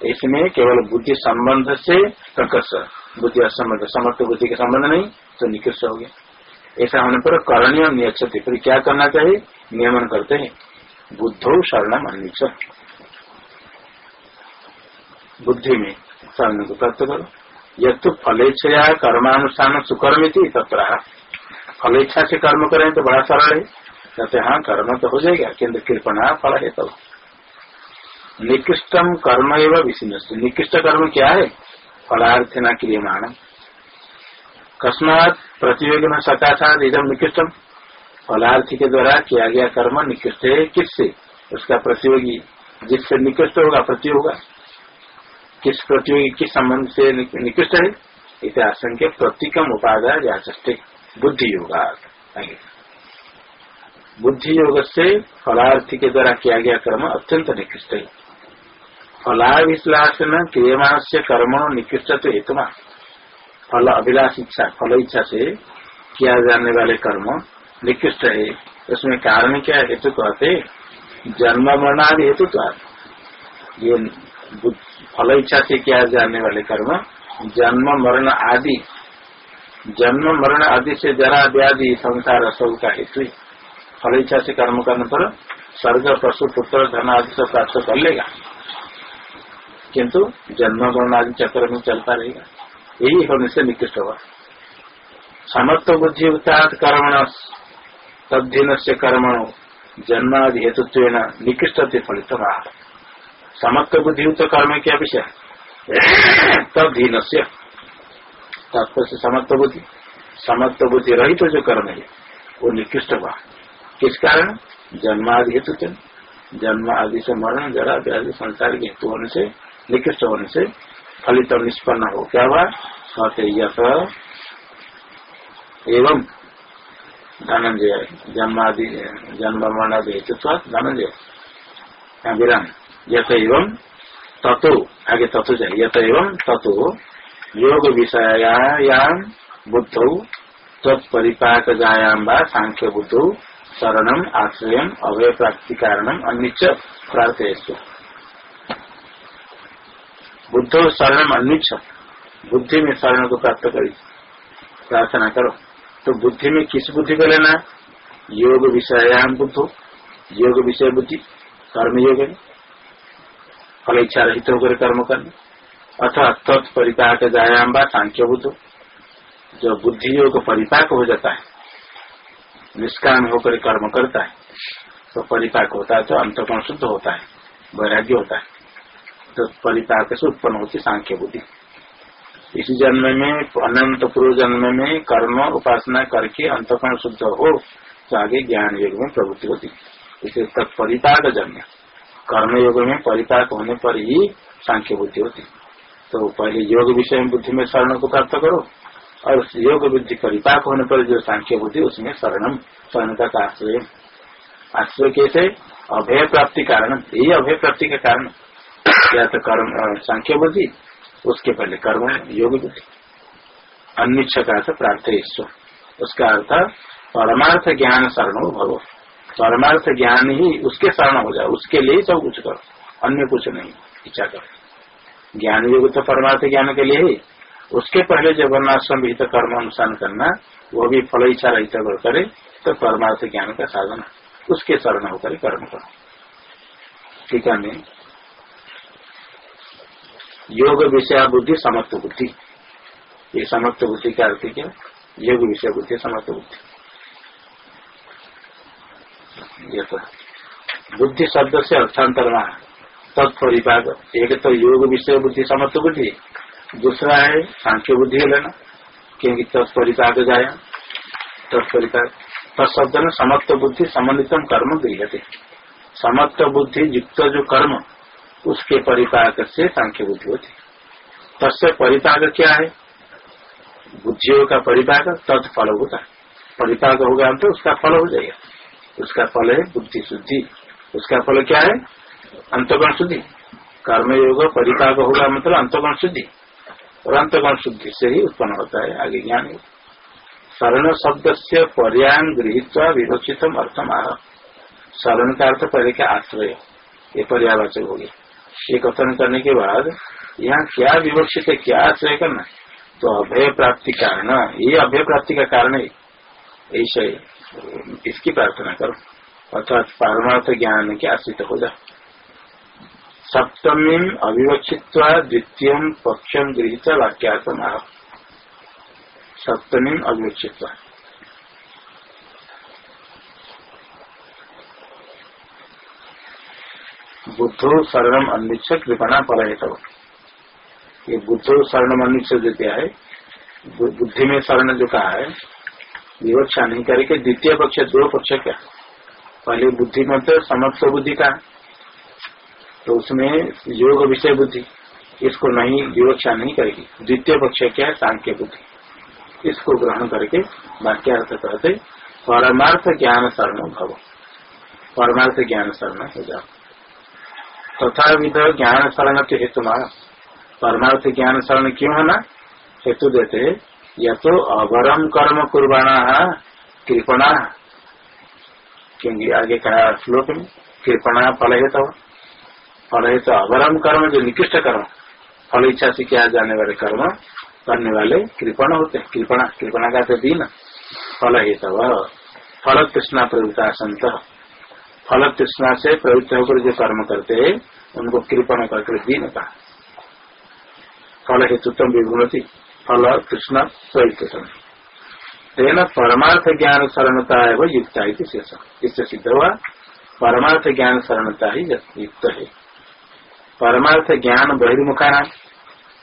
इसमें केवल बुद्धि संबंध से प्रकर्ष, बुद्धि असंबंध समर्थ बुद्धि के संबंध नहीं तो निकृष्ट हो गया। ऐसा होने पर करणीय नियक्षति, फिर क्या करना चाहिए? नियमन करते हैं। बुद्धो शरण अन्विक्ष बुद्धि में शरण को प्राप्त करो। तो फलेच्छया कर्मानुष्ठान सुकर्म थी तथा फलेच्छा से कर्म करें तो बड़ा सरल है। कहते हाँ कर्म तो हो जाएगा किन्तु कृपणा फल है तो निकृष्टम कर्म एवं विशिष्ट निकृष्ट कर्म क्या है? फलार्थ न क्रियमाण कस्मात प्रतियोगी में सकाशात इधम निकृष्टम फलार्थी के द्वारा किया गया कर्म निकृष्ट है किससे? उसका प्रतियोगी। जिससे निकृष्ट होगा प्रतियोगा किस प्रतियोगी, किस संबंध से निकृष्ट है? इसे आशंक प्रतिकम उपादाय जाचष्टे बुद्धि योगा बुद्धि योग से फलार्थी के द्वारा किया गया कर्म अत्यंत निकृष्ट है। फलाभिलाष न क्रियमान से कर्म निकृष्ट तो हेतु फल अभिलाष इच्छा फल इच्छा से किया जाने वाले कर्म निकृष्ट है। उसमें कारण क्या हेतु कहते जन्म मरणादि हेतु तो ये फल इच्छा से किया जाने वाले कर्म, जन्म मरण आदि। जन्म मरण आदि से जरा व्याधि संसार सब का हेतु फल इच्छा से कर्म करने पर स्वर्ग, पशु, पुत्र, धन आदि से प्राप्त कर लेगा। किंतु जन्म गण आदि चक्र में चलता रहेगा। यही होने से निकृष्ट होगा। समत्व बुद्धि उत्ताद कर्मण तद्धीन से कर्मण। जन्मादि हेतुत्व निकृष्ट फलित। समत्व बुद्धियुक्त कर्म क्या विषय? तद्धीन से तत्व से समत्व बुद्धि। समत्व बुद्धि रहित तो जो कर्म है, वो निकृष्ट हुआ। किस कारण? जन्मादि हेतु जन्म आदि से मरण जरा व्याधि संसार के हेतु होने से निकृष्ट होने से फलित और निष्पन्न हो। क्या हुआ? कहते यथ एवं धनंजय जन्मादि जन्म मरणादि हेतु धनंजय विराम। यथ एवं तत्व। आगे तत्व चाहिए। यथ एवं तत्व। योग विषयायाम बुद्ध तत्परिपाक जायाम व सांख्य बुद्ध शरणम आश्रय अभय प्राप्ति कारणम अन्य प्रार्थयस्व बुद्ध शरण अन्विच्छ बुद्धि में शरण को प्राप्त करी। प्रार्थना करो। तो बुद्धि में किस बुद्धि को लेना योग विषयाम बुद्धो योग विषय बुद्धि, कर्म योग फल इच्छा रहित होकर कर्म करना। अथवा तत्परिपाक जायाम बा सांख्य बुद्ध जो बुद्धि योग परिपाक हो जाता है, निष्काम होकर कर्म करता है तो परिपाक होता है तो अंतकोण शुद्ध होता है, वैराग्य होता है। परिपाक से उत्पन्न होती सांख्य बुद्धि इस जन्म में, अनंत पूर्व जन्म में कर्म उपासना करके अंतकरण शुद्ध हो तो आगे ज्ञान योग में प्रवृत्ति होती। इसे तक परिपाक जन्म। कर्म योग में परिपाक होने पर ही सांख्य बुद्धि होती। तो पहले योग विषय बुद्धि में शरण को प्राप्त करो, और योग बुद्धि परिपाक होने पर जो सांख्य बुद्धि उसमें शरणम, शरण का आश्रय। आश्रय कैसे? अभय प्राप्ति कारण। यही अभय प्राप्ति के कारण। या तो कर्म सांख्य बुद्धि उसके पहले कर्म योग बुद्धि अन्य का अर्थ प्रार्थ उसका अर्थ, परमार्थ ज्ञान शरण भगव परमार्थ ज्ञान ही उसके शरण हो जाए, उसके लिए सब कुछ करो, अन्य कुछ नहीं, इच्छा करो। ज्ञान योग तो परमार्थ ज्ञान के लिए ही। उसके पहले जब वर्णाश्रम विहित कर्म अनुसार करना, वो भी फल इच्छा रहित करे तो परमार्थ ज्ञान का साधन उसके शरण होकर कर्म करो। ठीक है योग विषय बुद्धि समत्व बुद्धि। ये समत्व बुद्धि का अर्थ क्या? योग विषय बुद्धि, समत्व बुद्धि। ये तो बुद्धि शब्द से अर्थांतर तत्परिपाक एक तो योग विषय बुद्धि, समत्व बुद्धि। दूसरा है सांख्य बुद्धि लेना, क्योंकि तत्परिपाक जाया। तत्परिपाक तत्शब्द में समत्व बुद्धि संबंधित कर्म गृहते समत्व बुद्धि युक्त जो कर्म उसके परिपाक से सांख्य बुद्धि होती। तस्य परिपाक क्या है? बुद्धियों का परिपाक तत्फल होता परिपाक होगा तो उसका फल हो जाएगा। उसका फल है बुद्धि शुद्धि। उसका फल क्या है? अंतगण शुद्धि। कर्मयोग परिपाक होगा मतलब अंतगण शुद्धि। और अंतगण शुद्धि से ही उत्पन्न होता है, आगे ज्ञान शरण शब्द से पर्यान गृहित विवक्षितम अर्थम आह। शरण का अर्थ पहले क्या आश्रय? ये पर्यावाचक हो गया। ये कथन करने के बाद यहाँ क्या विवक्षित है, क्या आश्रय करना तो अभय प्राप्ति कारण, ये अभय प्राप्ति का कारण है। ऐसे, इसकी प्रार्थना करो। अर्थात पारमार्थ ज्ञान के आश्रित हो जा। सप्तमी अविवक्षित द्वितीय पक्षम गृहित वाक्यार्थम सप्तमी अविवक्षित बुद्धो शरणम अन्विच्छ कृपणा पर ये बुद्धो शरणम अन्विच्छ जो क्या है बुद्धि में शरण जो कहा है, विवक्षा नहीं करके द्वितीय पक्ष, दो पक्ष क्या? पहले बुद्धि में तो समत्व बुद्धि का। तो उसमें योग विषय बुद्धि, इसको नहीं, विवक्षा नहीं करेगी। द्वितीय पक्ष क्या है? सांख्य बुद्धि। इसको ग्रहण करके वाक्यार्थ कहते परमार्थ ज्ञान शरण भव। परमार्थ ज्ञान शरण हो जाओ। तथा विध ज्ञान शरण के हेतु परमार्थ ज्ञान शरण क्यों है ना? हेतु देते या तो अवरम कर्म कुर्बाना कृपणा। क्योंकि आगे कहा श्लोक में, कृपणा फल है तो फल है तो अवरम कर्म जो निकृष्ट कर्म फल इच्छा से किया जाने वाले कर्म, करने वाले कृपण होते हैं। कृपणा कृपणा का तो दीन। फल है तो फल कृष्णा प्रवृत्ता संत फल तृष्णा से प्रवृत्त होकर जो कर्म करते हैं, उनको कृपण करके दीन का फल हेतुत्म विभुनति फल कृष्ण प्रयुक्त तेना परमार्थ ज्ञान शरणता है वह युक्त है इससे सिद्ध हुआ, परमार्थ ज्ञान शरणता ही युक्त है। परमार्थ ज्ञान बहिर्मुखा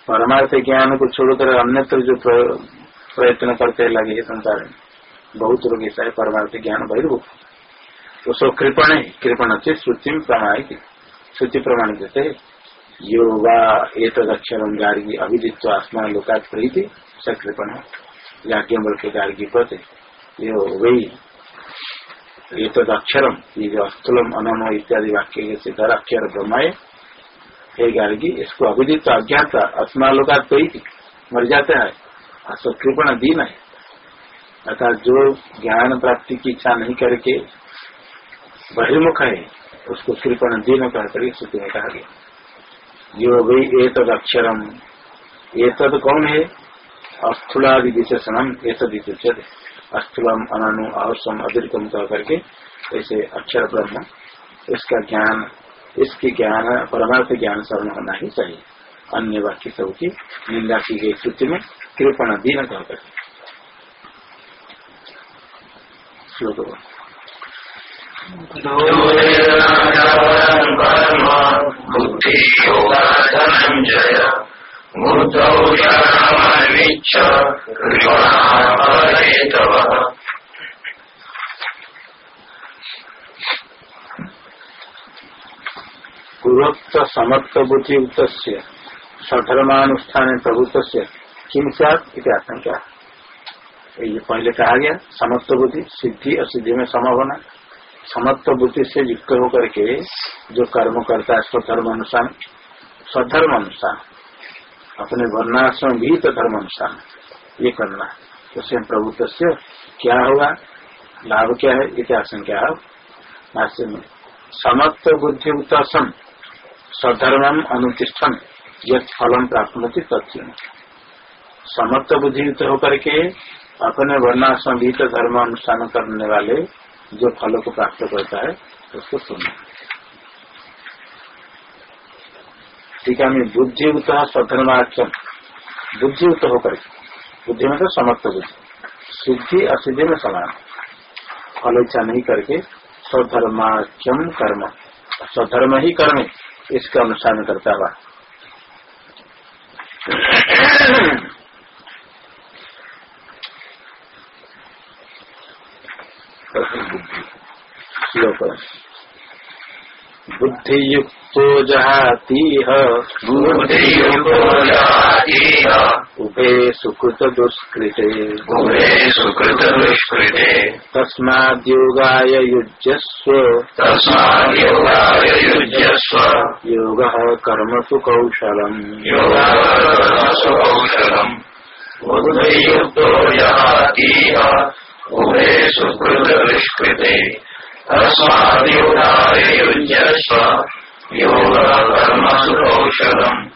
परमार्थ ज्ञान को छोड़कर अन्यत्र जो प्रयत्न करते लगे संसार में, बहुत लोग ऐसा है, परमार्थ ज्ञान बहिर्मुख। उसको कृपण है कृपण से श्रुति में प्रमाणित श्रुति प्रमाणित देते योगा एक अक्षरम गार्गी अभिदित्व आसमान लोकात प्रीति सकृपण। याज्ञ बल के गार्गी पते। यो वही एक अक्षरम ये जो अस्थूलम अनम इत्यादि वाक्य के धर अक्षर ब्रह्माए हे गार्गी, इसको अभिदित्व अज्ञात आसमान लोकात प्रीति मर जाते हैं। कृपण दीन है। अर्थात जो ज्ञान प्राप्ति की इच्छा नहीं करके बहिर्मुख है उसको कृपण दिन कहकर श्रुति में कहा गया। यो भाई एक अक्षरम। एक कौन है? अस्थूलादि विशेषणम एक उच्चत अस्थूलम अनु अवसम अतिरिकम कह करके ऐसे अक्षर ब्रह्म, इसका ज्ञान, इसके ज्ञान, परमार्थ ज्ञान शरण होना ही चाहिए। अन्य वाक्य सब की निंदा की गई श्रुति में कृपण दीन कहकर श्लोक पूर्वोक्त समर्थ बुद्धि युक्त सधर्मानुष्ठान प्रभुत्व किम सत आशंका ये पहले कहा गया समर्थ बुद्धि सिद्धि असिद्धि में सम होना समत्व बुद्धि से युक्त होकर के जो कर्म करता है स्वधर्म अनुसार स्वधर्म अनुसार अपने वर्णाश्रम भी तो धर्म अनुसार ये करना तो स्वयं प्रभुत्व से क्या होगा? लाभ क्या है? इतिहास क्या है? भाष्य में, समत्व बुद्धि उत्तम स्वधर्म अनुतिष्ठन यह फलम प्राप्त होती तथ्य समत्व बुद्धि युक्त होकर के अपने वर्णाश्रम भी तो धर्म अनुष्ठान करने वाले जो फलों को प्राप्त करता है, उसको सुनना। टीका में बुद्धियुक्त स्वधर्माक्षम बुद्धियुक्त होकर, बुद्धि में तो समर्थ बुद्धि सिद्धि असिद्धि में समान। फल इच्छा नहीं करके स्वधर्माख्यम कर्म। स्वधर्म ही कर्म, इसका अनुष्ठान करता हुआ। श्लोक बुद्धियुक्तो जहातीह उभे सुकृत दुष्कृते उभे सुकृत दुष्कृते तस्माद्योगाय युज्यस्व। तस्माद्योगाय युज्यस्व। योगः कर्मसु कौशलम्। बुद्धियुक्तो जहातीह उभे सुकृत दुष्कृते तस्माद्योगाय युज्यस्व कौशलम्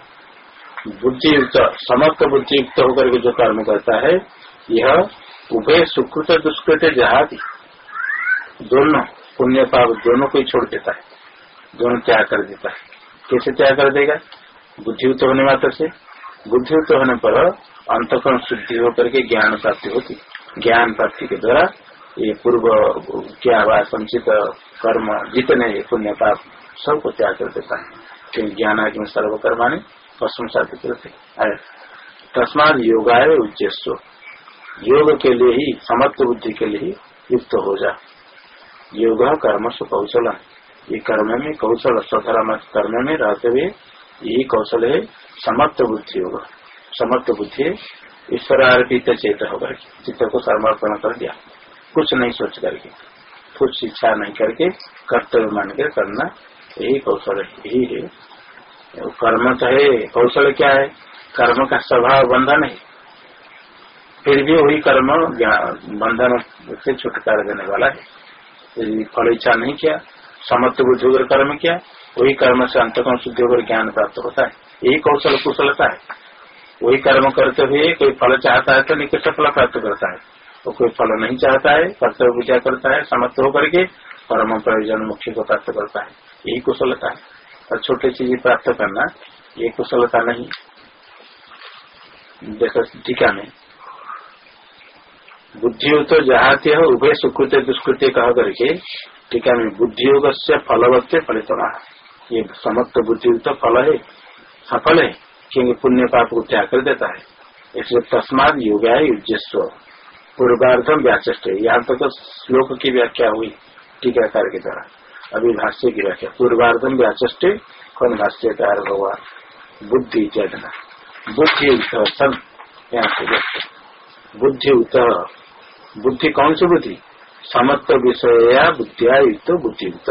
बुद्धि युक्त समस्त बुद्धि युक्त होकर के जो कर्म करता है, यह उभय सुकृत दुष्कृत जहाती। दोनों, पुण्य पाप दोनों को ही छोड़ देता है। दोनों त्याग कर देता है। कैसे त्याग कर देगा? बुद्धियुक्त होने मात्र से। बुद्धियुक्त होने पर अंतकरण शुद्धि होकर के ज्ञान प्राप्ति होती। ज्ञान प्राप्ति के द्वारा ये पूर्व क्या हुआ संचित कर्म, जितने पुण्य पाप सबको त्याग कर देता है। क्योंकि ज्ञान आगे सर्वकर्मा ने पश्चिम साधित तस्माद योगाय उज्जस्व योग के लिए ही समत्व बुद्धि के लिए ही युक्त हो जा। योग कर्म से कौशल ये कर्म में कौशल स्वधर्म कर्म में रहते हुए, यही कौशल है समत्व बुद्धि योग। समत्व बुद्धि ईश्वर अर्पित चेत होकर चित्त को समर्पण कर दिया। कुछ नहीं सोच करके, कुछ इच्छा नहीं करके, कर्तव्य मान कर करना यही कौशल यही है। कर्म चाहे कौशल क्या है? कर्म का स्वभाव बंधन है। फिर भी वही कर्म बंधन से छुटकारा देने वाला है। फल इच्छा नहीं किया समत्व बुद्धि कर्म किया, वही कर्म से अंतकम शुद्ध होकर ज्ञान प्राप्त होता है। यही कौशल कुशलता है। वही कर्म करते हुए कोई फल चाहता है तो निकट फल प्राप्त करता है। और कोई फल नहीं चाहता है, कर्तव्य पूजा करता है समत्व होकर के परम प्रयोजन मुख्य को प्राप्त करता है। यही कुशलता है। और छोटी चीज़ प्राप्त करना, ये कुशलता नहीं। देखो टीका में बुद्धियोग तो जहाते हो, उभय सुकृत्य दुष्कृत्य कह करके टीका में बुद्धियोग से फलवत्य फलित ये समस्त बुद्धियुक्त फल है, सफल है। क्योंकि पुण्य पाप को त्याग कर देता है। इसलिए तस्माद योगा युजस्व पूर्वार्धम व्याचस्ट यहाँ तक तो श्लोक की व्याख्या हुई, टीकाकार के द्वारा अभी भाष्य की व्याख्या। पूर्वार्धम व्याचस्ट कौन भाष्यकार हुआ बुद्धि चेतना। बुद्धि सन यहाँ से बुद्धि उत। बुद्धि कौन सी बुद्धि? समत्व विषय बुद्धिया युक्त बुद्धियुक्त।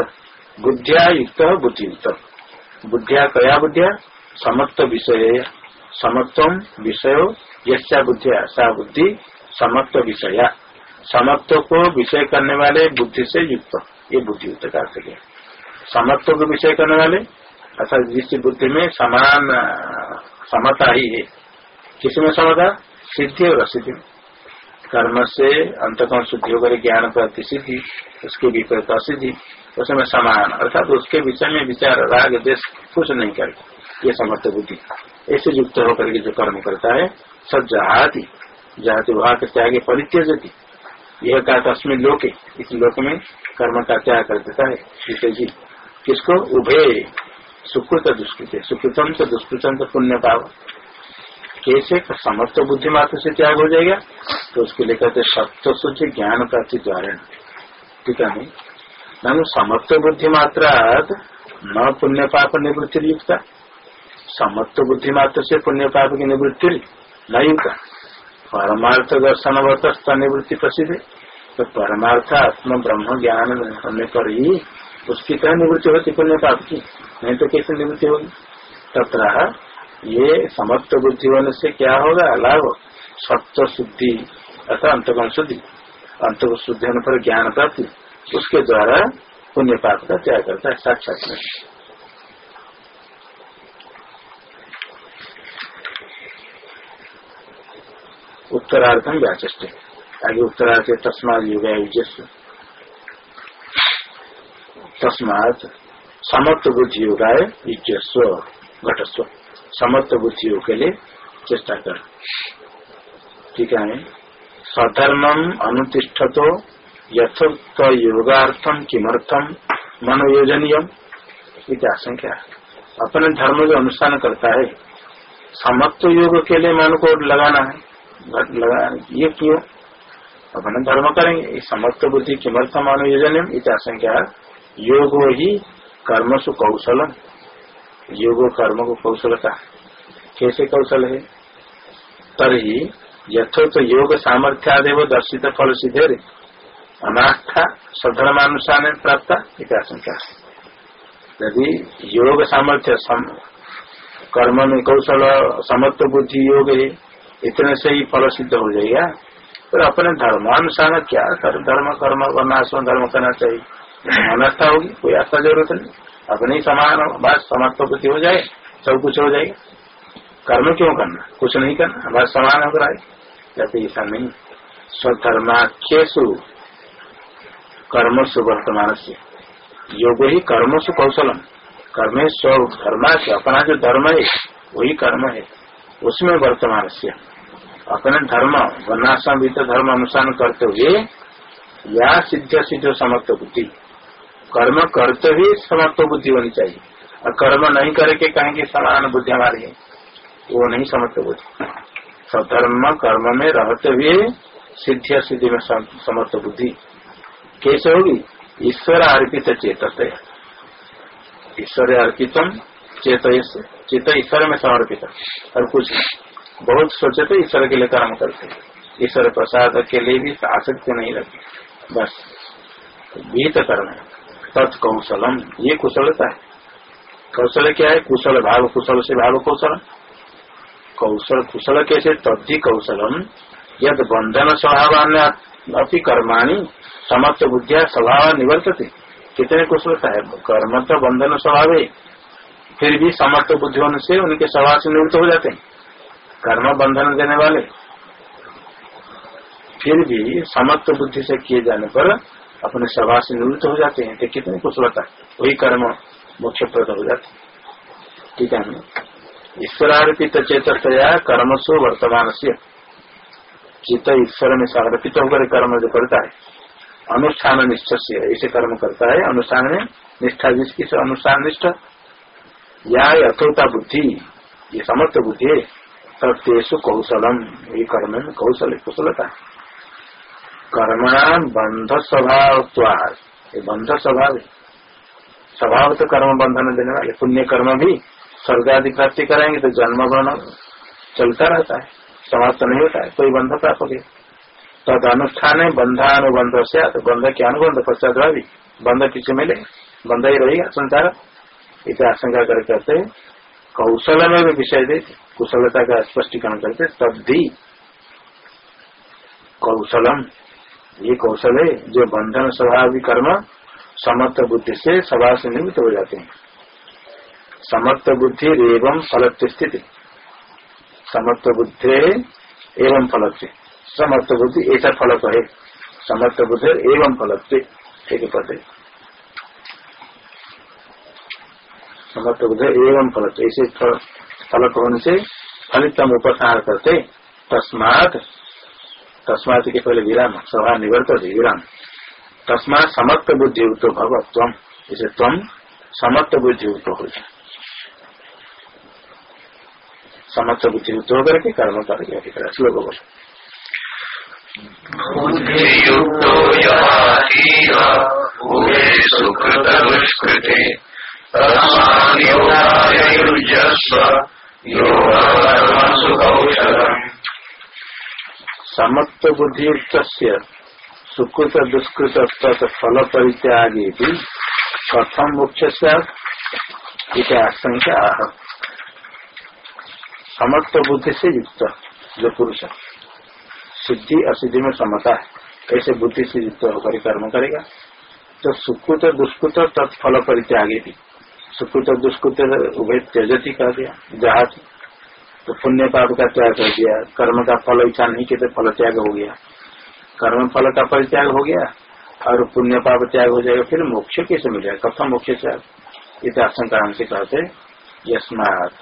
बुद्धिया युक्त बुद्धि बुद्धियुक्त। बुद्धिया कया बुद्धिया? समत्व विषय समत्व विषय यशा बुद्धिया, सा बुद्धि समत्व विषया। समत्व को विषय करने वाले बुद्धि से युक्त, ये बुद्धियुक्त का अर्थ समत्व को विषय करने वाले, अर्थात जिस बुद्धि में समान समता ही है किसमें समता? सिद्धि और असिद्धि कर्म से अंतकम शुद्धि होकर ज्ञान प्राप्ति सिद्धि उसके विपरीत असिद्धि, उसमें समान, अर्थात उसके विषय में विचार, राग, देश कुछ नहीं करते ये समर्थ बुद्धि। ऐसे युक्त होकर के जो कर्म करता है, सब जहाती जहाती वहाँ के त्याग परित्यजती। यह कहा तस्मिन लोके, इस लोक में कर्म का त्याग कर देता है। विषय जी। किसको? उभय सुकृत दुष्कृत। सुकृतम से दुष्कृतम से पुण्य पाव कैसे समर्थ बुद्धि मात्र से त्याग हो जाएगा। तो उसके लिए कहते सत्य शुद्धि ज्ञान प्राप्ति द्वारा ठीक है समत्व बुद्धि मात्र न पुण्य पाप निवृत्ति युक्त समत्व बुद्धि मात्र से पुण्य पाप की निवृत्ति नहीं युक्त परमार्थ दर्शन वर्त निवृत्ति प्रसिद्ध। तो परमार्थ आत्म ब्रह्म ज्ञान होने पर ही उसकी क्या निवृत्ति होती पुण्य पाप की। नहीं तो कैसे निवृत्ति होगी? तथा ये समत्व बुद्धि होने से क्या होगा? लाभ। सत्व शुद्धि अर्थात अंतगुण शुद्धि। अंत शुद्धि होने पर ज्ञान प्राप्ति। उसके द्वारा पुण्य पाप का त्याग करता है, साक्षात उत्तरार्थम व्याचे आगे उत्तरार्थ तस्मात युगा तस्मात समत्व बुद्धि युगाय युजस्व घटस्व। समत्व बुद्धियों के लिए चेष्टा कर। ठीक है? सधर्मम अनुतिष्ठ तो यथोक्त योगार्थम किमर्थम मनोयोजनीय आशंका। अपने धर्म जो अनुष्ठान करता है समत्व योग के लिए मन को लगाना है। ये क्यों। अपने धर्म करेंगे। समत्व बुद्धि किमर्थम मनोयोजन आशंका। योग ही कर्मसु कौशलम। योग कर्म को कौशलता। कैसे कौशल है? तरी यथो तो योग सामर्थ्यादेव दर्शित फल सिद्धे अनास्था सधर्मानुसार प्राप्त आशंका। यदि योग सामर्थ्य सम, कर्म में कौशल समत्व बुद्धि योग है इतने से ही फल सिद्ध हो जाएगा। तो अपने धर्मानुसार क्या कर, धर्म, कर्म करना धर्म करना चाहिए। अनास्था होगी, कोई आस्था ज़रूरत नहीं। अपने ही समान बस समत्व बुद्धि हो जाए, सब कुछ हो जाएगा। कर्म क्यों करना? कुछ नहीं करना बस समान होकर आए। कहते ऐसा नहीं। स्वधर्माख्यु कर्मसु वर्तमान से योग ही कर्मसु कौशलम। कर्म स्व धर्मा से अपना जो धर्म है, वही कर्म है। उसमें वर्तमान से अपने धर्म वर्णाश्रम वित्त धर्म अनुसार करते हुए या सिद्ध सिद्ध समत्व बुद्धि। कर्म करते हुए समत्व बुद्धि होनी चाहिए। और कर्म नहीं करके कहेंगे समान बुद्धि हमारी है। वो नहीं समत्व बुद्धि। सधर्म कर्म में रहते हुए सिद्ध सिद्धि में समत्व बुद्धि। कैसे होगी? ईश्वर अर्पित चेतत ईश्वर अर्पितम चेत चित्त ईश्वर में समर्पित और कुछ नहीं। बहुत सोचे तो ईश्वर के लिए कर्म करते ईश्वर प्रसाद के लिए भी आसक्ति नहीं रखते बस, गीत कर्म तत्कौशलम ये कुशलता है। कौशल क्या है? कुशल भाव, कुशल से भाव कौशल। कौशल, कुशल कैसे? तद्धि कौशलम। यद बंधन स्वभाव अपनी कर्माणी समस्त बुद्धिया स्वभाव निवर्तते। कितने कुशलता है? कर्म तो बंधन स्वभाव है। फिर भी समर्थ बुद्धि से उनके स्वभाव से निवृत्त हो जाते हैं। कर्म बंधन देने वाले। फिर भी समर्थ बुद्धि से किए जाने पर अपने स्वभाव से निवृत्त हो जाते हैं। तो कितनी कुशलता वही कर्म मुख्य प्रद हो जाते ठीक है ईश्वरार्पित चेतया कर्मसु वर्तमान से चित्त ईश्वर में समर्पित होकर कर्म जो करता है, अनुष्ठान निष्ठ से ऐसे कर्म करता है, अनुष्ठान में निष्ठा जिसकी से अनुष्ठान निष्ठ। या यथोता बुद्धि, ये समर्थ बुद्धि है। सत्यु कौशलम। ये कर्म में कौशल कुशलता। कर्मणा बंध स्वभाव ये बंध स्वभाव स्वभाव तो कर्म बंधन देने वाले। पुण्य कर्म भी स्वर्ग आदि प्राप्ति कराएँगे तो जन्म वर्ण चलता रहता है। समाप्त नहीं होता है। कोई बंध प्राप्त हो गया तद अनुष्ठान है बंधानुबंध से तो बंध के अनुबंध पश्चात भी बंध किसी मिले? बंध ही रहेगा संसार। इसे आशंका कर कहते कौशल में भी विषय दे कुशलता का स्पष्टीकरण करते तब्दी कौशलम, ये कौशल है जो बंधन, स्वभाव, कर्म, समर्थ बुद्धि से स्वभाव से निमित्त हो जाते हैं। समर्थ बुद्धि एवं फलत्व स्थिति। समर्थ बुद्धि एवं फलत्व। समर्थ बुद्धि ऐसा फलक है। समर्थ बुद्धि एवं फलत्व एक पद है। समर्थ बुद्धि एवं फलत्व, ऐसे फलक होने से फलितम उपसार करते, तस्मात तस्मात के पहले विराम, सभा निवर्त विराम। तस्मात समर्थ बुद्धि युक्त भव तम इसे तम समर्थ बुद्धि युक्त हो जाए समर्थ बुद्धि युक्त होकर के कर्म कर गया श्लोक बोलो। समत्व बुद्धि युक्त सुकृत दुष्कृत फल परित्यागे भी कथम मुख्य से आशंका समत्व बुद्धि से युक्त जो पुरुष सिद्धि असिद्धि में समता। है ऐसे बुद्धि से युक्त होकर कर्म करेगा? तो सुकृत दुष्कृत तत्फल परित्यागे भी सुकृत दुष्कृत उभय त्यजती कर दिया, जहाज़ तो पुण्य पाप का त्याग कर दिया, कर्म का फल इच्छा नहीं कहते फल त्याग हो गया। कर्म फल का फल त्याग हो गया और पुण्य पाप त्याग हो जाएगा, फिर मोक्ष कैसे मिल जाएगा कथम मोक्ष त्याग इतना आशंका हमसे कहते यस्मात।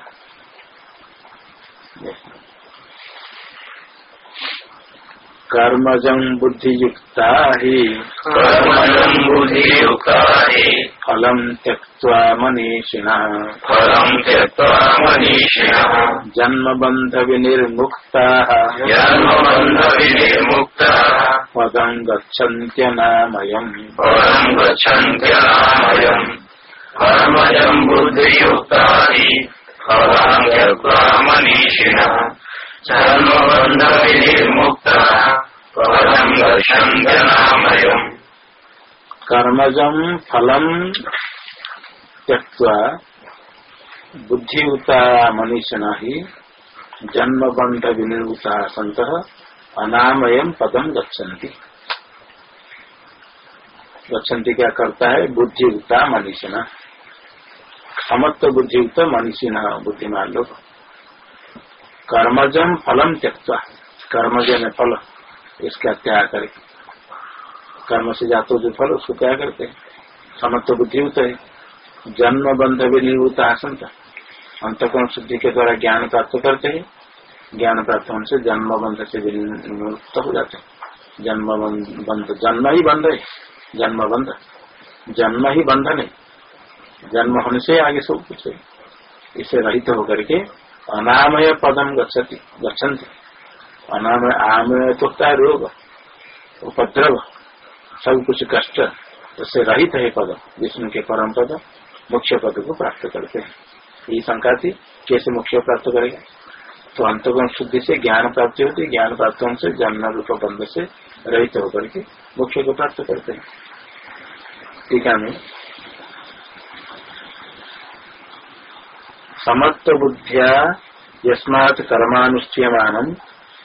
कर्मजं बुद्धियुक्ता हि। कर्मजं बुद्धियुक्ता हि। फलं त्यक्त्वा मनीषिणः। फलं त्यक्त्वा मनीषिणः। जन्मबन्धविनिर्मुक्ताः। जन्मबन्धविनिर्मुक्ताः। पदं गच्छन्त्यनामयम्। पदं गच्छन्त्यनामयम्। कर्मजं बुद्धियुक्ता हि। फलं त्यक्त्वा मनीषिणः। जन्मबन्धविनिर्मुक्ताः। कर्मजं फलं त्यक्त्वा बुद्धियुता मनीषिणः हि जन्मबन्धविनिर्मुक्ता सन्तः अनामयम पदम गच्छन्ति। गच्छन्ति क्या करता है? बुद्धियुक्ता मनीषिणा। समत्व बुद्धियुक्त मनुष्य न बुद्धिमान लोग। कर्मजम फलम त्यक्ता कर्मजन फल। इसका त्याग करे। कर्म से जातो जो फल, उसको त्याग करते हैं। समत्व बुद्धियुक्त है। जन्म बंध विनिवृत आसंता। अंतकरण शुद्धि के द्वारा ज्ञान प्राप्त करते हैं। ज्ञान प्राप्त होने से जन्म बंध से विमुक्त हो जाते हैं। जन्म बंध, जन्म ही बंध है। जन्म बंध। जन्म ही बंधन है। जन्म होने से आगे सब कुछ है। इसे रहित होकर के अनामय पदम गच्छति, गच्छन्ति। अनामय आमय तो है रोग, उपद्रव, सब कुछ कष्ट उससे रहित है पद, विष्णु के परम पद मुख्य पद को प्राप्त करते हैं। ये शंका थी, कैसे मुख्य प्राप्त करेगा? तो अंतगुण शुद्धि से ज्ञान प्राप्ति होती है, ज्ञान प्राप्त होने से जन्म रूप बंध से रहित होकर के मुख्य को प्राप्त करते हैं। टीका में समत्व बुद्धिया यस्मात् कर्मानुष्ठीयमान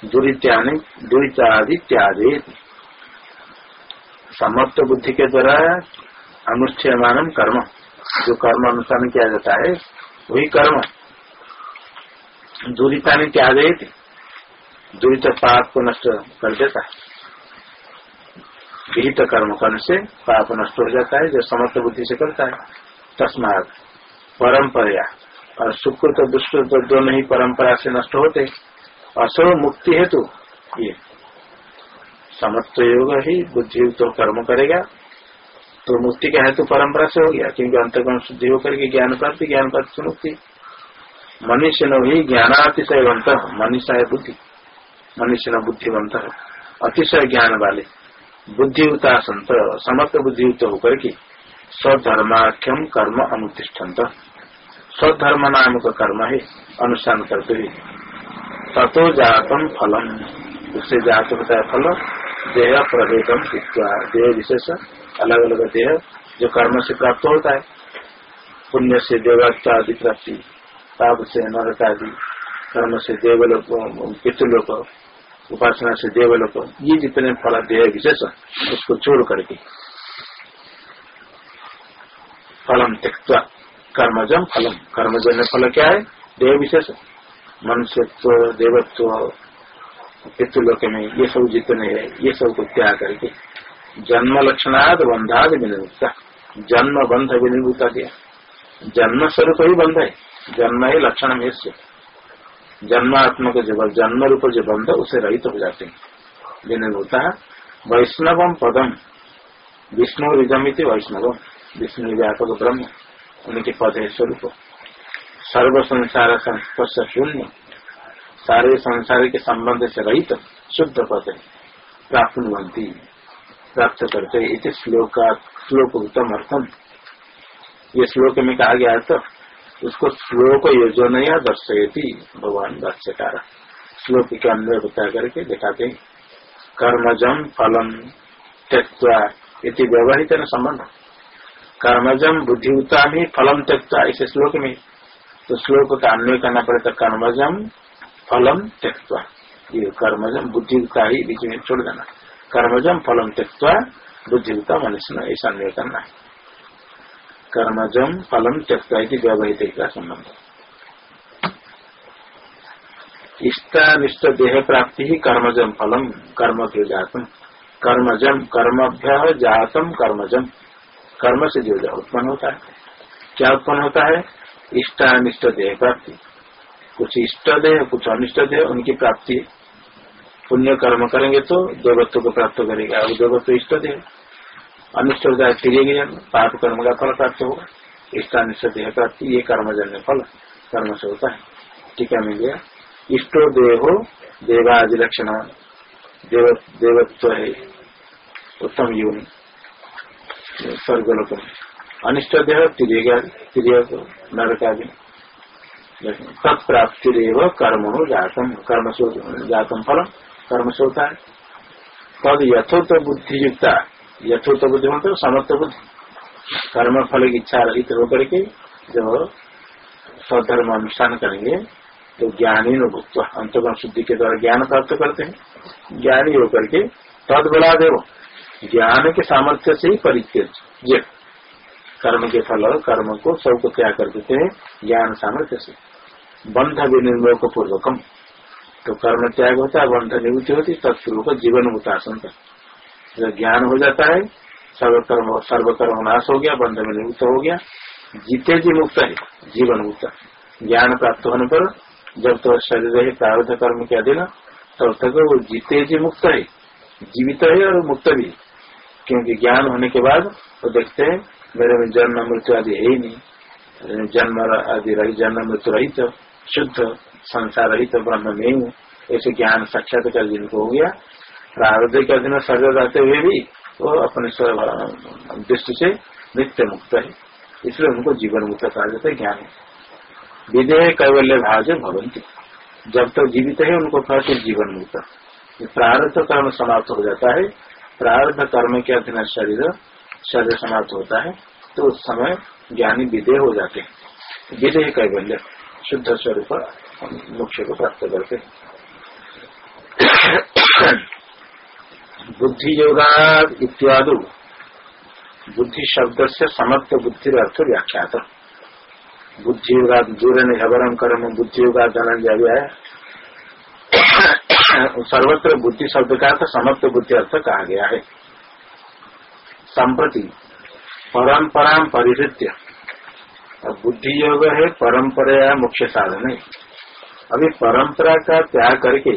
दुरित्यादि दुरितादित्यादि समत्व बुद्धि के द्वारा अनुष्ठीयमान कर्म। जो कर्म अनुष्ठान किया जाता है, वही कर्म। दूरिता ने त्याग दूरित पाप को नष्ट कर देता है। विहित कर्म करने से पाप नष्ट हो जाता है, जो समर्थ बुद्धि से करता है। तस्मात परंपरा और सुकृत, दुष्कृत जो नहीं परंपरा से नष्ट होते। असो मुक्ति हेतु। ये। समत्व योग ही बुद्धि तो कर्म करेगा। तो मुक्ति का हेतु परंपरा से हो गया, क्योंकि अंतगुण शुद्धि होकर के ज्ञान प्राप्ति ज्ञान प्राप्ति से मुक्ति। मनुष्य न भी ज्ञानातिशयवंत मनुष्य है बुद्धि। मनुष्य न बुद्धिवंत अतिशय ज्ञान वाले। बुद्धियुता संत समस्त बुद्धियुक्त होकर के स्वधर्माख्यम कर्म अनुतिष्ठन्त। स्वधर्म नाम का कर्म है अनुष्ठान करते हुए तथो जातम फलम। उससे जात होता है फल, देह प्रभेदम देह विशेष अलग अलग देह जो कर्म से प्राप्त होता है। पुण्य से देवत्व आदि प्राप्ति, पाप से नरक आदि कर्म से देवलोक, पितृलोक, उपासना से देवलोक, ये जितने फल, देह विशेष, उसको छोड़ करके। फलम त्यक्ता कर्मजम फलम। कर्मजन्य फल क्या है? देह विशेष। मनुष्यत्व, देवत्व पितृलोक में ये सब जितने है, ये सबको त्याग करके जन्म लक्षणाद बंधाद विनिवृत्ता जन्म बंध विनिवृत्ता दिया। जन्म स्वरूप ही बंध है। जन्म ही लक्षण में जन्मात्मक जो जन्म रूप जो बंध, उसे रहित हो जाते हैं। होता वैष्णवम पदम। विष्णु रिजमित वैष्णवम। विष्णु व्यापक ब्रह्म। उनके पद है स्वरूप। सर्व संसार संस्पर्श शून्य। सारे संसार के संबंध से रहित तो शुद्ध पद प्राप्त प्राप्त करते इस श्लोक श्लोक उत्तम अर्थम। ये श्लोक में कहा गया तो उसको श्लोक योजना दर्शयती भगवान दर्शकार श्लोक के अंदर बता करके दिखाते कर्मजम फलम त्यक्वा इति व्यवहित संबंध कर्मजम बुद्धियुता ही फलम त्यक्ता इस श्लोक में तो श्लोक का अन्वय करना पड़ेगा कर्मजम फलम त्यक्वा ये कर्मजम बुद्धियुता ही बीच में छोड़ देना। कर्मजम फलम त्यक्वा बुद्धियुता मनुष्य ऐसा अन्वय करना है। कर्मजम फलम त्यक्ता व्यवहित का संबंध। इष्टानिष्ट देह प्राप्ति ही कर्मजम फलम कर्म के जातम। कर्मजम कर्मभ्य जातम कर्मजम कर्म से जो उत्पन्न होता है। क्या उत्पन्न होता है? इष्टानिष्ट देह प्राप्ति कुछ इष्ट देह कुछ अनिष्ट देह उनकी प्राप्ति। पुण्य कर्म करेंगे तो देवत्व को प्राप्त करेगा, और देवत्व इष्ट देह अनिष्ट हो जाए फिर पाप कर्म का फल प्राप्त होगा। इष्टानिष्ट देह प्राप्ति ये कर्मजन्य फल, कर्म से होता है। ठीक है मिल गया इष्टो देहो देवादि लक्षण देव, देवत्व है। उत्तम योनि। स्वर्गलोक अनिष्ट देह तिरेगा नरकादि। तत्प्राप्ति कर्म हो जातम कर्म जातम फलम कर्म से होता है तद यथोत बुद्धि युक्ता यथोत बुद्धि मतलब समर्थ बुद्धि कर्म, फल की इच्छा, रहित होकर के जब स्वधर्म अनुष्ठान करेंगे तो ज्ञानी न भुक्त अंतगुण शुद्धि के द्वारा ज्ञान प्राप्त करते हैं। ज्ञानी होकर के तद बला देव ज्ञान के सामर्थ्य से ही परिचय कर्म के फल कर्म को सबको त्याग कर देते हैं, ज्ञान, सामर्थ्य से। बंध विनिर्मोक पूर्वकम तो कर्म त्याग होता है, बंध निवृत्ति होती तत्पूर्वक जीवन मुतासन जब ज्ञान हो जाता है, सर्वकर्म सर्वकर्म नाश हो गया, बंध में निवृत्त हो गया, जीते जी मुक्त है, जीवन मुक्त। ज्ञान प्राप्त होने पर जब तो शरीर है, प्रारब्ध कर्म के अधीन, तब तक वो जीते जी मुक्त है, जीवित है और मुक्त भी क्योंकि ज्ञान होने के बाद वो देखते हैं मेरे में जन्म मृत्यु आदि है ही नहीं। जन्म आदि रही जन्म मृत्यु रहित तो, शुद्ध संसार रहित तो ब्रह्म में हूँ ऐसे ज्ञान साक्षात कर जिनको हो गया। प्रारब्ध के अधीन शरीर रहते हुए भी वो अपने दृष्टि से नित्य मुक्त है। इसलिए उनको जीवन मुक्त कहा जाता है ज्ञान विधेय कैवल्य भाज भवंती। जब तक तो जीवित है उनको कहते जीवन मुक्त। प्रारब्ध कर्म समाप्त हो जाता है। प्रारब्ध कर्म के अधीन शरीर शरीर समाप्त होता है तो उस समय ज्ञानी विधेय हो जाते हैं। विधेय कैबल्य शुद्ध स्वरूप मुख्य को प्राप्त करते बुद्धि योगा इत्यादि। बुद्धि शब्द से समर्थ बुद्धि अर्थ व्याख्यात। बुद्धि योगा दूर हवरम कर्म, बुद्धि योगा धनंजय है सर्वत्र बुद्धि शब्द का अर्थ, समर्थ बुद्धि अर्थ कहा गया है। संप्रति परंपरा परिहृत्य। बुद्धि योग है परंपरा मुख्य साधन है। अभी परंपरा का त्याग करके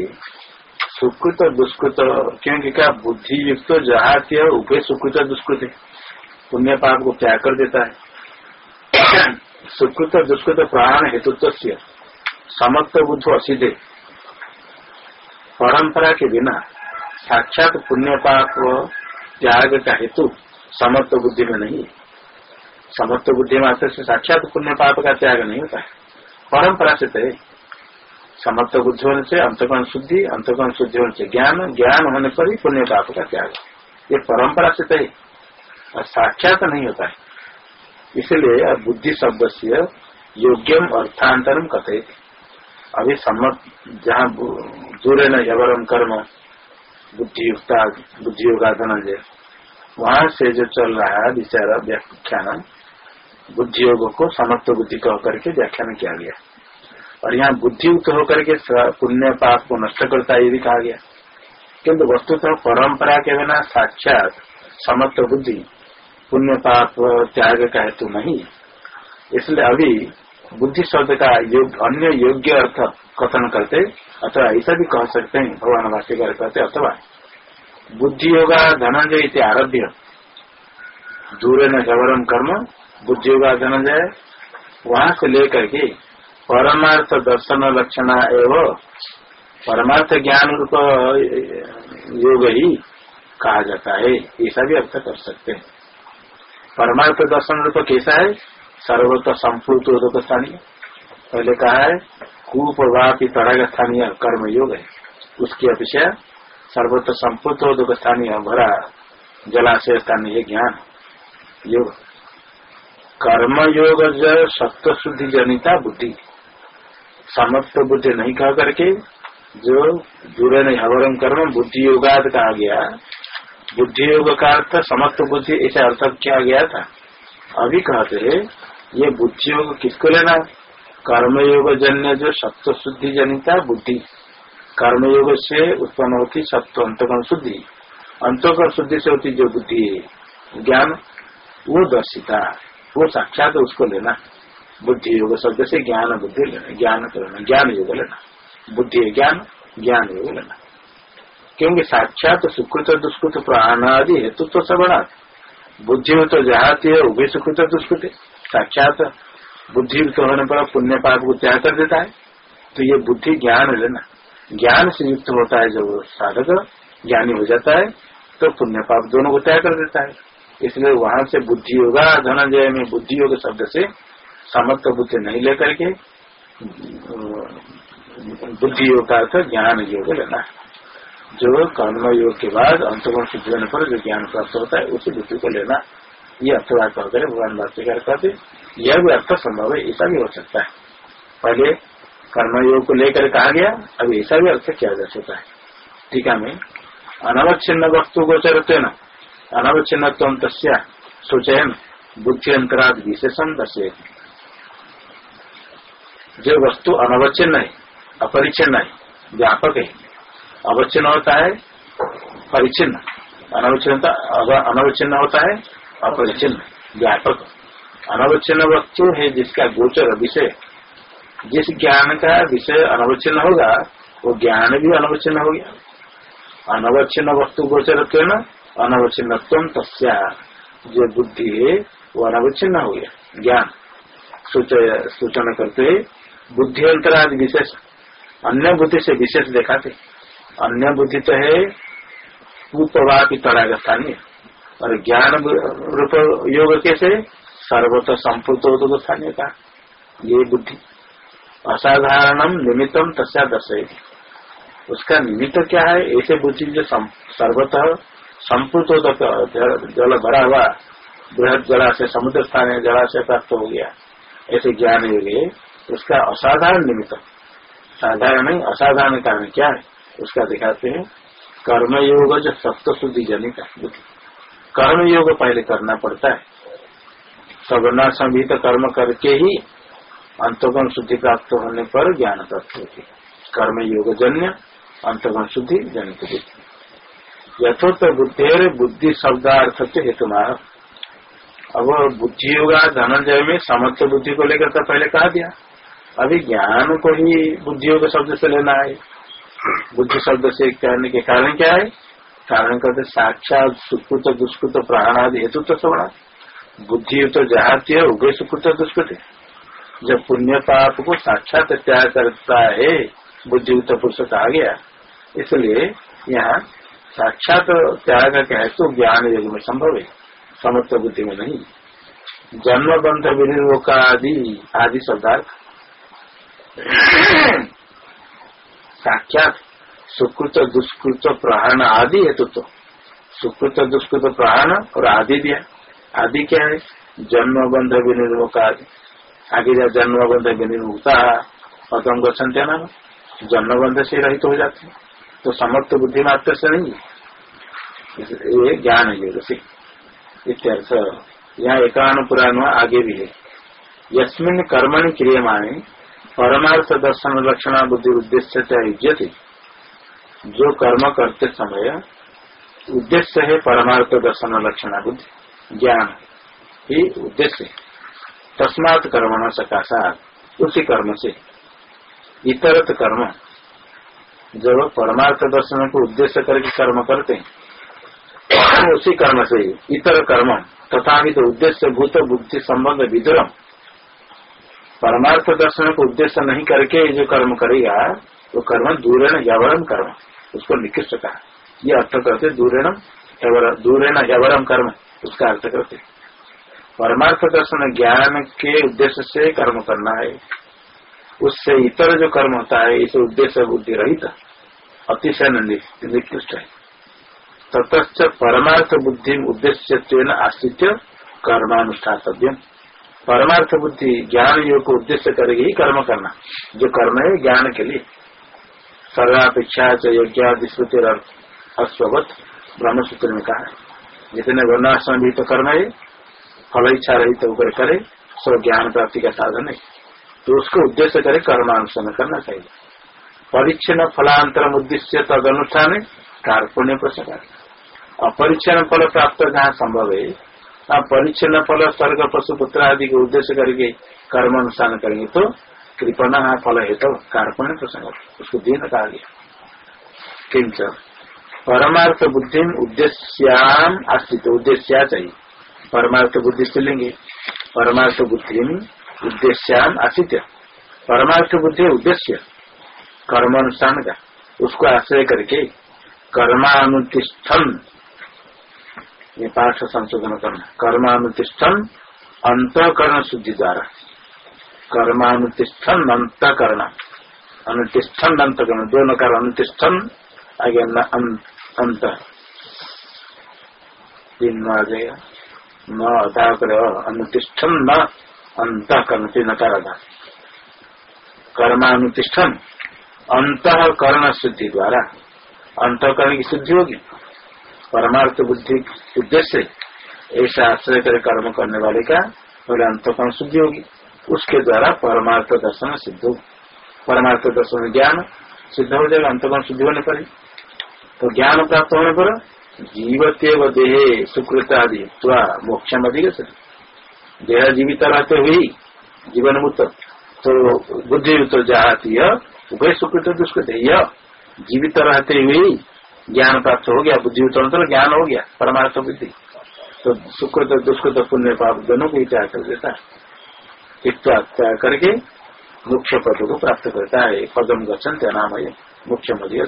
सुकृत दुष्कृत, क्योंकि क्या बुद्धि युक्त जहाती है उभे सुकृत दुष्कृत पुण्य पाप को त्याग कर देता है। सुकृत दुष्कृत प्राण हेतुत्व से बुद्ध असिधे। परंपरा के बिना साक्षात पुण्य पाप त्याग का हेतु समर्थ बुद्धि में नहीं समर्थ बुद्धि में से साक्षात पुण्य पाप का त्याग नहीं होता। है परंपरा से तय समर्थ बुद्धि होने से, अंतकरण शुद्धि अंतकरण शुद्धि होने से ज्ञान ज्ञान होने पर ही पुण्य पाप का त्याग ये परंपरा से तय और साक्षात नहीं होता है। इसलिए बुद्धि शब्द से योग्यम अर्थांतरम कथे अभी सम्मत जहाँ दूर न यवरम कर्म बुद्धि युक्ता बुद्धि योगा धनंजय वहाँ से जो चल रहा है, विचार व्याख्यान बुद्धि योग को समत्व बुद्धि कह करके व्याख्यान किया गया। और यहाँ बुद्धियुक्त होकर के पुण्य, पाप को नष्ट करता है, ये भी कहा गया। किंतु वस्तुतः तो परंपरा के बिना साक्षात समत्व बुद्धि, पुण्य, पाप, त्याग का हेतु नहीं। इसलिए अभी बुद्धि शब्द का योग, अन्य योग्य अर्थ कथन करते, अथवा ऐसा भी कह सकते हैं, भगवान भाष्यकार कहते अथवा। बुद्धि योगा धनंजय इति आरभ्य। दूर न गौरम कर्म, बुद्धि योगा धनंजय वहाँ से लेकर के परमार्थ दर्शन लक्षण एवं, परमार्थ ज्ञान रूप योग ही कहा जाता है। ऐसा भी अर्थ कर सकते हैं। परमार्थ दर्शन रूप कैसा है? सर्वत संपूर्ण उदक स्थानीय। पहले कहा है, कूप, वापी, तड़ाग स्थानीय कर्म योग है। उसकी अपेक्षा सर्वत्र संपूर्ण दुख स्थानीय भरा जलाशय स्थानीय ज्ञान. योग कर्म योग जो सत्य शुद्धि जनिता बुद्धि, समत्व बुद्धि नहीं कह करके, जो जुड़े नहीं, हवरम कर्म बुद्धि योगाद कहा गया बुद्धि योग का अर्थ समस्त बुद्धि ऐसा अर्थ किया गया था। अभी कहते है, ये बुद्धि योग किसको लेना कर्मयोग जन्य जो सत्य शुद्धि जनिता बुद्धि। कर्मयोग से उत्पन्न होती सत्व अंतकरण शुद्धि अंतकरण शुद्धि से होती जो बुद्धि, ज्ञान, वो दर्शिता, वो साक्षात उसको लेना। बुद्धि योग शब्द से ज्ञान बुद्धि लेना, ज्ञान करना ज्ञान योग लेना। बुद्धि ज्ञान ज्ञान योग लेना। क्योंकि साक्षात सुकृत दुष्कृत प्राणादि हेतु तो सबड़ा बुद्धि तो जहाती है भी सुकृत दुष्कृत। साक्षात बुद्धि होने पर पुण्य पाप को त्याग कर देता है। तो ये बुद्धि ज्ञान लेना। ज्ञान से युक्त होता है, जब साधक ज्ञानी हो जाता है तो पुण्य पाप दोनों को तय कर देता है। इसलिए वहाँ से बुद्धि होगा धनंजय में बुद्धि योग शब्द से समर्थ बुद्धि नहीं लेकर के बुद्धि योग का अर्थ ज्ञान योग लेना है। जो कर्म योग के बाद अंतगुण सिद्ध होने पर जो ज्ञान प्राप्त होता है, उसी बुद्धि को लेना। ये अर्थवाद कहकर भगवान भाष्यकार कहते यह भी अर्थ संभव है, ऐसा भी हो सकता है। पहले कर्मयोग को लेकर कहा गया, अब ऐसा भी अर्थ किया जा सकता है। टीका में अनवच्छिन्न वस्तु गोचरते न। अनवच्छिन्न तस्या सोचयन, बुद्धि अंतराद विशेषण दर्शे जो वस्तु अनवच्छिन्न है अपरिचिन्न है, व्यापक है, अवच्छिन्न होता है परिचिन्न अनवच्छिन्नता अनवच्छिन्न होता है अपरिचिन्न व्यापक। अनवच्छिन्न वस्तु है जिसका गोचर विषय जिस ज्ञान का विषय अनवच्छिन्न होगा, वो ज्ञान भी अनवच्छिन्न हो गया। अनवच्छिन्न वस्तु गोचर न अनवच्छिन्न तस्या। जो बुद्धि है, वो अनवच्छिन्न हो गया, ज्ञान। सूचना करते बुद्धि अंतराद विशेष। अन्य बुद्धि से विशेष दिखाते। अन्य बुद्धि तो है की तड़ाग स्थानीय और ज्ञान रूप योग कैसे? सर्वत तो स्थानीय का। ये बुद्धि। असाधारणम निमित्तम तस्या दर्शेगी उसका निमित्त क्या है? ऐसे बुद्धि जो सर्वतः संपूत जल भरा हुआ, बृहद जलाशय, समुद्र स्थान जलाशय प्राप्त हो गया, ऐसे ज्ञान योगे उसका असाधारण निमित्त। साधारण नहीं, असाधारण कारण क्या है? उसका दिखाते हैं, कर्मयोग जो सप्त शुद्धि जनित बुद्धि। कर्मयोग पहले करना पड़ता है। सवर्णा संहित कर्म करके ही अंतगुण शुद्धि प्राप्त होने पर ज्ञान प्राप्त होती है। कर्म योग जन्य, अंतगुण शुद्धि जनित बुद्धि। यथोत्त बुद्धि बुद्धि शब्दार्थ से हेतु अब बुद्धि होगा धनंजय में समर्थ बुद्धि को लेकर तो पहले कहा दिया। अभी ज्ञान को ही बुद्धि योग शब्द से लेना है। बुद्धि शब्द से कहने के कारण क्या है? कारण कहते साक्षात सुकृत दुष्कृत प्राण आदि हेतु तो सवड़ा बुद्धि तो जहाती है उगे सुकृत दुष्कृत जब पुण्य पाप को साक्षात त्याग करता है बुद्धियुक्त पुरुष कहा गया। इसलिए यहाँ साक्षात त्याग का है तो ज्ञान योग में संभव है, समस्त बुद्धि में नहीं। जन्म, बंध, विनिर्वोक आदि आदि शब्दार्थ। साक्षात सुकृत, दुष्कृत प्रहण आदि हेतु तो सुकृत, दुष्कृत प्रहण और आदि दिया। आदि क्या है? जन्म, बंध, विनिर्वोक आदि। आगे जन्म बंध विनिर्मुक्ता पतंग संत्या नाम जन्म बंध से रहित हो जाते हैं। तो समर्थ बुद्धि मात्र से नहीं, ये ज्ञान योग से। इत्यर्थ, यहाँ एकान पुराण आगे भी है। यस्मिन कर्मणि क्रियमाणे परमार्थ दर्शन लक्षण बुद्धि उद्देश्य युज्यते। जो कर्म करते समय उद्देश्य है परमार्थ दर्शन लक्षण बुद्धि, ज्ञान ही उद्देश्य तस्मात कर्मण सकाशा उसी कर्म से। इतरत कर्म। जब परमार्थ दर्शन को उद्देश्य करके कर्म करते हैं उसी कर्म से इतर कर्म तथा तो उद्देश्य, भूत बुद्धि संबंध विदुरम परमार्थ दर्शन को उद्देश्य नहीं करके जो कर्म करेगा, वो कर्म दूरण यवरम कर्म। उसको निकृष्ट कहा। ये अर्थ करते दूरण दूरण यवरम कर्म। उसका अर्थ करते परमार्थ दर्शन ज्ञान के उद्देश्य से कर्म करना है। उससे इतर जो कर्म होता है, इसे उद्देश्य बुद्धि रहित, अतिशय निकृष्ट है। ततच परमार्थ बुद्धि उद्देश्य आश्रित कर्मानुष्ठातव्य परमार्थ बुद्धि ज्ञान योग को उद्देश्य करेगी ही कर्म करना, जो कर्म है ज्ञान के लिए। सर्वापेक्षा यज्ञादि श्रुति अश्वत ब्रह्मसूत्र में कहा जितने वर्णाश्रम भी तो कर्म है फल इच्छा रही तो होकर करे सब ज्ञान प्राप्ति का साधन है। तो उसको उद्देश्य करे कर्मानुष्ठान करना चाहिए। परिच्छन फलांतर उद्देश्य तद अनुष्ठान कार्पुण्य प्रसंग अपरिच्छन फल प्राप्त जहाँ संभव है परिच्छन फल, स्वर्ग, पशु, पुत्र आदि के उद्देश्य करके कर्म अनुष्ठान करेंगे तो कृपणा फल है तो कार्पण्य प्रसंग उसको दिन कहा गया। किंच। परमार्थ बुद्धि उद्देश्याम अस्तित्व, उद्देश्य चाहिए। परमार्थ बुद्धि से लेंगे परमार्थ बुद्धि उद्देश्याम आसित्य। परमार्थ बुद्धि उद्देश्य कर्म अनुष्ठान का। उसको आश्रय करके कर्मानुतिष्ठन, ये पाठ संशोधन करना। कर्मानुतिष्ठन, अंतकरण शुद्धि द्वारा। कर्मानुतिष्ठन, अंतकरण। अनुतिष्ठन, अंतकरण। दोनों का अनुतिष्ठन, आगे अंत तीन आ जाएगा। न अधाकर अनुतिष्ठन न अंत कर्ण से नकार कर्मानुतिष्ठन अंत अंतकरण शुद्धि द्वारा। अंतकरण की शुद्धि होगी। परमार्थ बुद्धि उद्देश्य ऐसा आश्रय कर कर्म करने वाले का पहले अंतकरण शुद्धि होगी। उसके द्वारा परमार्थ दर्शन सिद्ध हो। परमार्थ दर्शन ज्ञान सिद्ध हो जाएगा अंतकरण शुद्धि होने पर तो ज्ञान प्राप्त होने पर जीवते देहे सुकृत आदि मोक्षम अधिक देह जीवित रहते हुए जीवन मुक्त। तो बुद्धि तो जाती है, उभय सुकृत दुष्कृत यह जीवित रहते हुए ज्ञान प्राप्त हो गया, बुद्धि तो ज्ञान हो गया, परमार्थ बुद्धि। तो सुकृत दुष्कृत पुण्य पाप दोनों को त्याग कर देता है। त्याग करके मुख्य पद को प्राप्त करता है, पदम गच्छन त्या नाम है मुख्य मध्य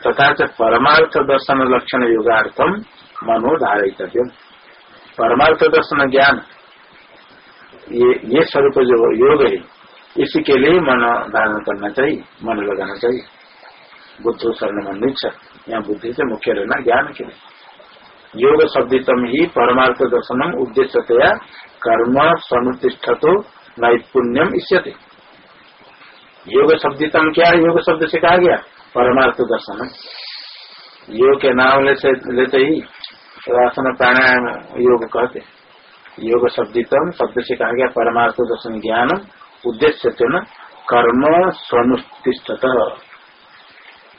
तथा च परमार्थ दर्शन लक्षण योगार्थम मनोधारित परमार्थ दर्शन ज्ञान ये ये स्वरूप जो योग है, इसी के लिए मन धारण करना चाहिए, मन लगाना चाहिए। बुद्ध शरण मन यहाँ बुद्धि से मुख्य रहना ज्ञान के लिए। योग शब्दितम ही परमार्थ दर्शनम उद्देश्यतया कर्म सनुतिष्ठ तो नैपुण्यम इष्यते। योग शब्दितम क्या योग शब्द से कहा गया। परमार्थ दर्शन। योग के नाम लेते लेते ही आसन प्राणायाम योग कहते। योग शब्दितम, शब्द से कहा गया परमार्थ दर्शन ज्ञान उद्देश्य न कर्म स्वनुष्ठित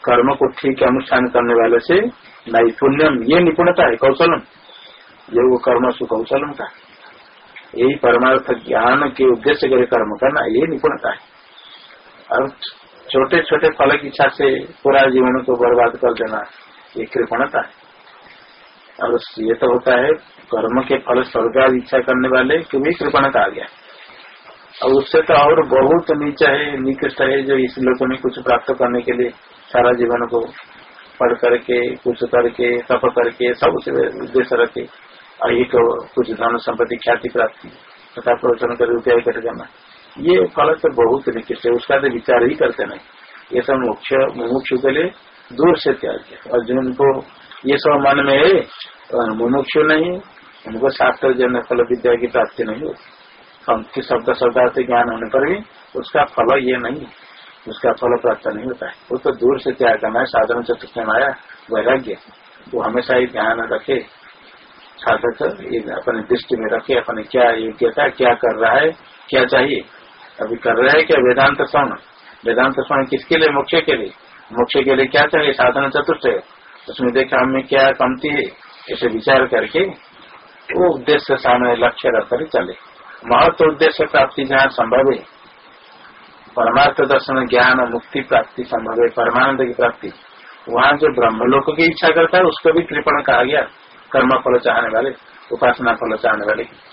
कर्म को ठीक अनुष्ठान करने वाले से नैपुण्यम, ये निपुणता है, कौशलम। योग कर्म सुकौशलम का। यही परमार्थ ज्ञान के उद्देश्य के कर्म करना, ये निपुणता है। और छोटे छोटे फल की इच्छा से पूरा जीवन को बर्बाद कर देना ये कृपणता है। और ये तो होता है, कर्म के फल स्वर्ग इच्छा करने वाले की भी कृपण आ गया। और उससे तो और बहुत नीचा है, निकृष्ट है, जो इस लोगों ने कुछ प्राप्त करने के लिए सारा जीवन को पढ़ करके कुछ करके, तप करके, सब उद्देश्य रखे। अहिक कुछ धन संपत्ति, ख्याति प्राप्ति तथा प्रवचन कर रुपया इकट्ठा करना। ये फल से बहुत निकृष्ट है, उसका तो विचार ही करते नहीं। ये सब मुख्य मुमुक्षु के लिए दूर से त्याग और जिनको ये सब मन में है मुमुक्ष नहीं, उनको शास्त्र जन फल विद्या की प्राप्ति नहीं होती। शब्द, शब्दार्थ ज्ञान होने पर भी उसका फल ये नहीं, उसका फल प्राप्त नहीं होता है। वो तो दूर से त्याग करना है, साधन चतुर्थ में आया वैराग्य। वो हमेशा ही ध्यान रखे, साधक अपने दृष्टि में रखे, अपने क्या योग्यता, क्या कर रहा है, क्या चाहिए। अभी कर रहे हैं क्या वेदांत स्वर्ण। वेदांत स्वर्ण किसके लिए? मोक्ष के लिए। मोक्ष के लिए क्या चाहिए? साधन चतुर्थ है। उसमें देखा हमें क्या कमती है? ऐसे विचार करके वो उद्देश्य सामने लक्ष्य रखकर चले। महत्व उद्देश्य प्राप्ति जहाँ संभव है। परमार्थ दर्शन, ज्ञान, मुक्ति प्राप्ति संभव है। परमानंद की प्राप्ति। वहाँ जो ब्रह्मलोक की इच्छा करता है, उसको भी कृपण कहा गया। कर्म फल चाहने वाले, उपासना फल चाहने वाले।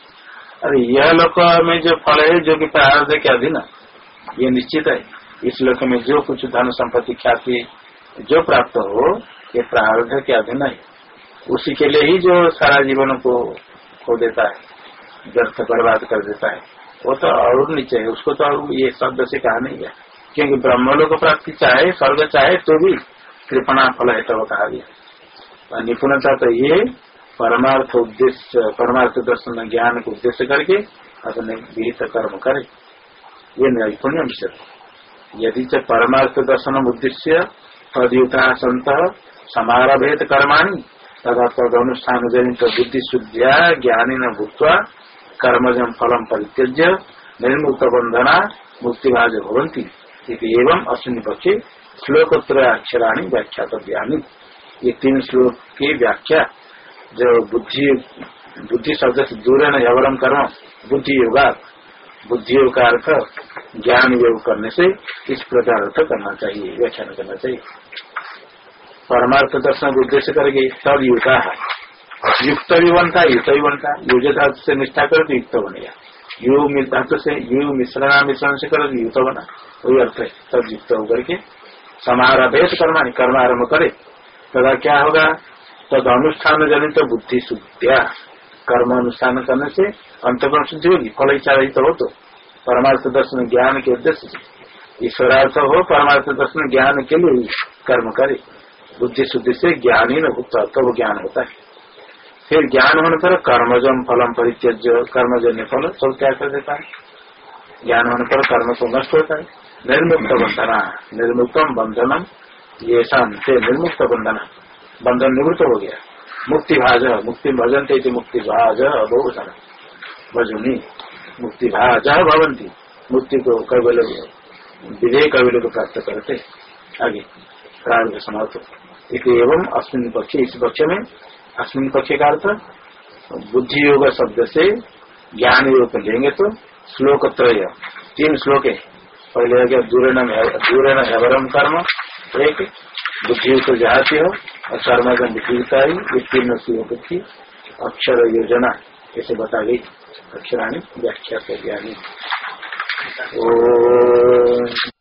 अरे यह लोक में जो फल है, जो कि प्रार्थ के अधीन ये निश्चित है। इस लोक में जो कुछ धन संपत्ति ख्याति जो प्राप्त हो, ये प्रार्थ के अधीन है? उसी के लिए ही जो सारा जीवन को खो देता है, व्यर्थ बर्बाद कर देता है। वो तो और नीचे है। उसको तो ये शब्द से कहा नहीं गया क्योंकि ब्रह्मलोक प्राप्ति चाहे, स्वर्ग चाहे तो भी कृपणा फल है तो कहा गया। निपुणता तो ये परमार्थ उद्देश्य परमार्थ दर्शन ज्ञान को उद्देश्य करके अपने विहित कर्म करे। ये नैपुण्य विषय यदि च परमार्थ दर्शन उद्देश्य तदयुता संत समारभेद कर्माणी, तथा तद अनुष्ठान जनित बुद्धि शुद्धिया ज्ञानी न भूतवा कर्मजम फलम परित्यज्य निर्मुक्त बंधना मुक्तिभाज भवंती एवं अश्विनी पक्षे श्लोकोत्तर अक्षराणी व्याख्यातव्यानी। ये तीन श्लोक की व्याख्या जो बुद्धि बुद्धि शब्द से दूर है न कर्म बुद्धि योगा, बुद्धि योग का अर्थ, ज्ञान योग करने से इस प्रकार अर्थ करना चाहिए, व्याख्यान करना चाहिए। परमार्थ दर्शन को उद्देश्य करके युक्ता है। युक्त भी बनता युक्त भी बनता युज धातु से निष्ठा करे तो युक्त बनेगा यु धातु से, यु मिश्रण मिश्रण से करे तो युक्त बना। वही अर्थ है तब युक्त होकर के समारभेद कर्म आरंभ करे। तथा क्या होगा? तद अनुष्ठान जनित तो बुद्धि शुद्धिया कर्म अनुष्ठान करने से अंतगुण शुद्धि होगी फल इच्छा रहित हो तो परमार्थ दर्शन ज्ञान के उद्देश्य से ईश्वरार्थ हो परमार्थ दर्शन ज्ञान के लिए कर्म करे बुद्धि शुद्धि से ज्ञान ही न भूत तब ज्ञान होता है। फिर ज्ञान होने पर कर्मजम फलम परित्यज कर्मजन्य फल सब त्याग कर देता है? ज्ञान होने पर कर्म तो नष्ट होता है। निर्मुक्त बंधना निर्मुक्तम बंधनम ये शांत निर्मुक्त बंधन बंधन निवृत्त हो गया। मुक्ति भाज मुक्ति भजनते थे मुक्ति भाज सारा भजुनी मुक्ति भाज भवंती मुक्ति को कैबल विधेय कैबल को प्राप्त करते। आगे, प्रारंभ समाप्त। एक एवं अस्मिन पक्ष, इस पक्ष में अस्मिन पक्ष का अर्थ बुद्धि योग शब्द से ज्ञान योग लेंगे तो श्लोक त्रय। तीन श्लोक है। पहले हो गया दूरण दूरण हेवरम कर्म। एक बुद्धि को जहाती हो और का विपरीता ही उत्तीर्ण श्लोक की अक्षर योजना ऐसे बता गई अक्षराणी व्याख्या कर ज्ञानी ओ